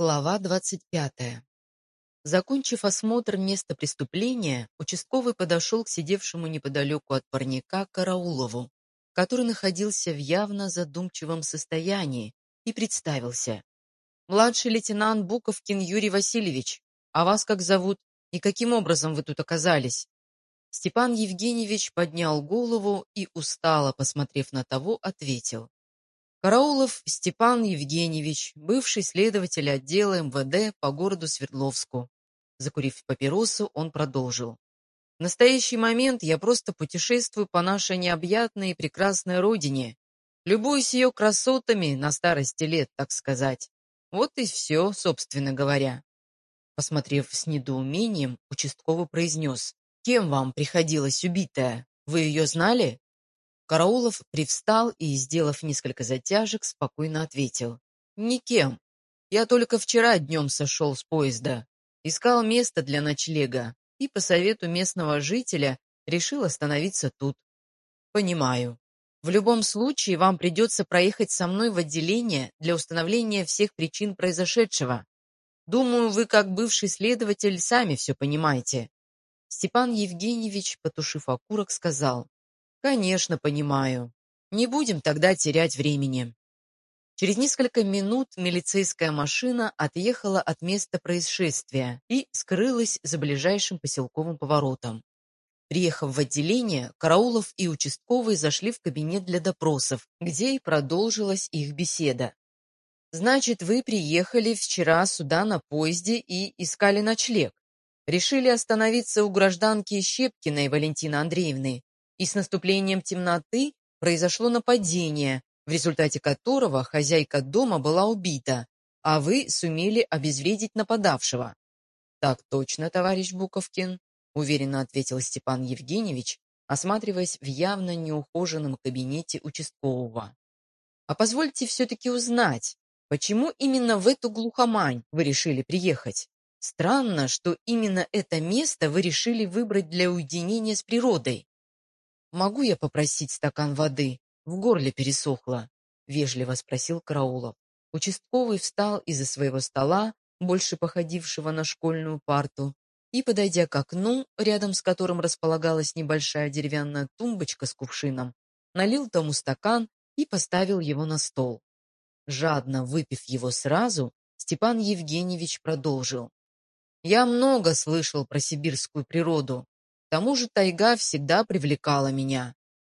Глава двадцать пятая. Закончив осмотр места преступления, участковый подошел к сидевшему неподалеку от парника Караулову, который находился в явно задумчивом состоянии, и представился. «Младший лейтенант Буковкин Юрий Васильевич. А вас как зовут? И каким образом вы тут оказались?» Степан Евгеньевич поднял голову и, устало посмотрев на того, ответил. Караулов Степан Евгеньевич, бывший следователь отдела МВД по городу Свердловску. Закурив папиросу, он продолжил. В настоящий момент я просто путешествую по нашей необъятной и прекрасной родине, любуюсь ее красотами на старости лет, так сказать. Вот и все, собственно говоря. Посмотрев с недоумением, участковый произнес. «Кем вам приходилась убитая? Вы ее знали?» Караулов привстал и, сделав несколько затяжек, спокойно ответил. «Никем. Я только вчера днем сошел с поезда. Искал место для ночлега и по совету местного жителя решил остановиться тут. Понимаю. В любом случае вам придется проехать со мной в отделение для установления всех причин произошедшего. Думаю, вы, как бывший следователь, сами все понимаете». Степан Евгеньевич, потушив окурок, сказал. Конечно, понимаю. Не будем тогда терять времени. Через несколько минут милицейская машина отъехала от места происшествия и скрылась за ближайшим поселковым поворотом. Приехав в отделение, Караулов и участковый зашли в кабинет для допросов, где и продолжилась их беседа. «Значит, вы приехали вчера сюда на поезде и искали ночлег. Решили остановиться у гражданки Щепкиной Валентины Андреевны, и с наступлением темноты произошло нападение, в результате которого хозяйка дома была убита, а вы сумели обезвредить нападавшего. «Так точно, товарищ Буковкин», — уверенно ответил Степан Евгеньевич, осматриваясь в явно неухоженном кабинете участкового. «А позвольте все-таки узнать, почему именно в эту глухомань вы решили приехать? Странно, что именно это место вы решили выбрать для уединения с природой. «Могу я попросить стакан воды? В горле пересохло», — вежливо спросил Караулов. Участковый встал из-за своего стола, больше походившего на школьную парту, и, подойдя к окну, рядом с которым располагалась небольшая деревянная тумбочка с кувшином, налил тому стакан и поставил его на стол. Жадно выпив его сразу, Степан Евгеньевич продолжил. «Я много слышал про сибирскую природу, тому же тайга всегда привлекала меня.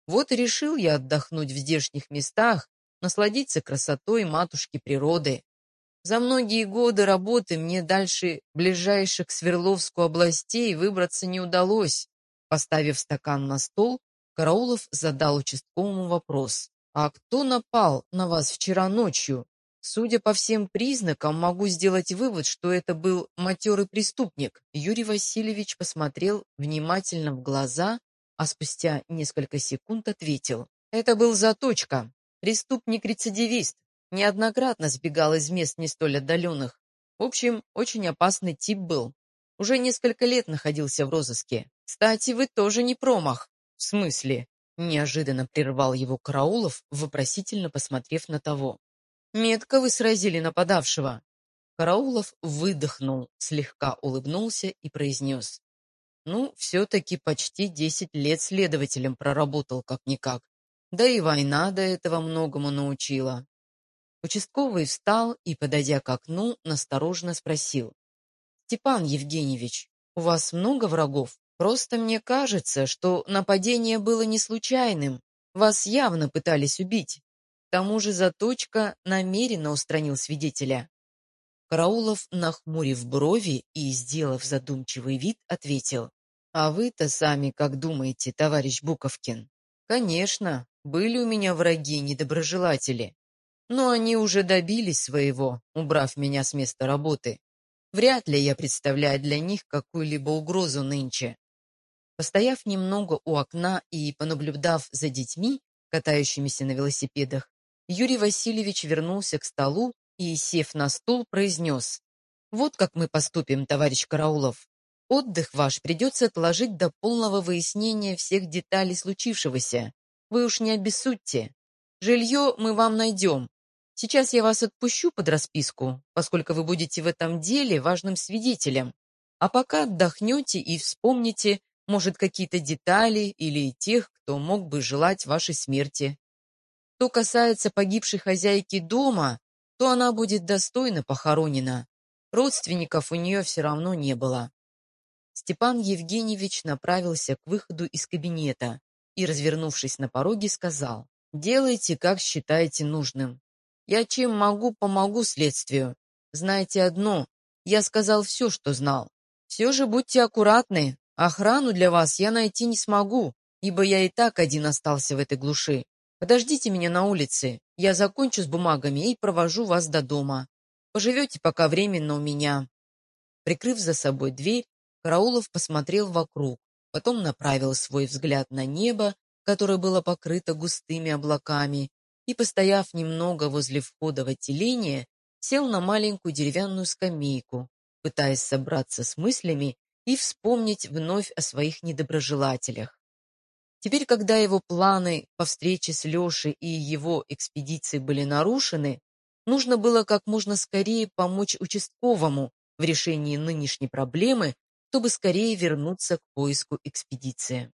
Вот и решил я отдохнуть в здешних местах, насладиться красотой матушки природы. За многие годы работы мне дальше ближайших к Свердловску областей выбраться не удалось. Поставив стакан на стол, Караулов задал участковому вопрос. «А кто напал на вас вчера ночью? Судя по всем признакам, могу сделать вывод, что это был матерый преступник. Юрий Васильевич посмотрел внимательно в глаза, а спустя несколько секунд ответил. Это был Заточка, преступник-рецидивист, неоднократно сбегал из мест не столь отдаленных. В общем, очень опасный тип был. Уже несколько лет находился в розыске. Кстати, вы тоже не промах. В смысле? Неожиданно прервал его Караулов, вопросительно посмотрев на того. Метко вы сразили нападавшего. Караулов выдохнул, слегка улыбнулся и произнес. Ну, все-таки почти десять лет следователем проработал как-никак. Да и война до этого многому научила. Участковый встал и, подойдя к окну, насторожно спросил. «Степан Евгеньевич, у вас много врагов? Просто мне кажется, что нападение было не случайным. Вас явно пытались убить. К тому же Заточка намеренно устранил свидетеля. Караулов, нахмурив брови и сделав задумчивый вид, ответил. «А вы-то сами как думаете, товарищ Буковкин? Конечно, были у меня враги-недоброжелатели, но они уже добились своего, убрав меня с места работы. Вряд ли я представляю для них какую-либо угрозу нынче». Постояв немного у окна и понаблюдав за детьми, катающимися на велосипедах, Юрий Васильевич вернулся к столу и, сев на стул, произнес. «Вот как мы поступим, товарищ Караулов. Отдых ваш придется отложить до полного выяснения всех деталей случившегося. Вы уж не обессудьте. Жилье мы вам найдем. Сейчас я вас отпущу под расписку, поскольку вы будете в этом деле важным свидетелем. А пока отдохнете и вспомните, может, какие-то детали или тех, кто мог бы желать вашей смерти. Что касается погибшей хозяйки дома, то она будет достойно похоронена. Родственников у нее все равно не было. Степан Евгеньевич направился к выходу из кабинета и, развернувшись на пороге, сказал, «Делайте, как считаете нужным. Я чем могу, помогу следствию. Знаете одно, я сказал все, что знал. Все же будьте аккуратны, охрану для вас я найти не смогу, ибо я и так один остался в этой глуши. Подождите меня на улице, я закончу с бумагами и провожу вас до дома. Поживете пока временно у меня». Прикрыв за собой дверь, Караулов посмотрел вокруг, потом направил свой взгляд на небо, которое было покрыто густыми облаками, и, постояв немного возле входа в отделение, сел на маленькую деревянную скамейку, пытаясь собраться с мыслями и вспомнить вновь о своих недоброжелателях. Теперь, когда его планы по встрече с Лешей и его экспедицией были нарушены, нужно было как можно скорее помочь участковому в решении нынешней проблемы, чтобы скорее вернуться к поиску экспедиции.